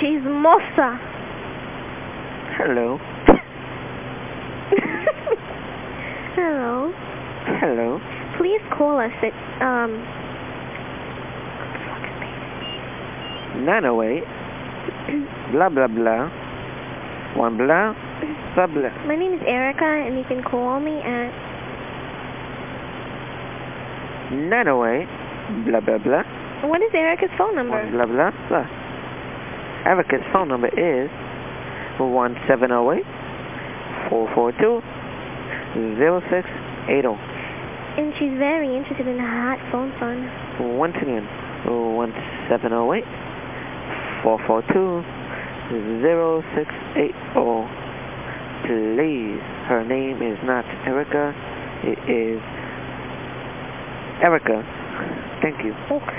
Chismosa. Hello. Hello. Hello. Please call us at, um, 908. blah, blah, blah. One blah, blah, blah. my name is Erica, and you can call me at 908. Blah, blah, blah. What is Erica's phone number? One blah, blah, blah. Erica's phone number is 1708 442 0680. And she's very interested in a hot phone fund. Once again, 1708 442 0680. Please, her name is not Erica, it is Erica. Thank you. Okay.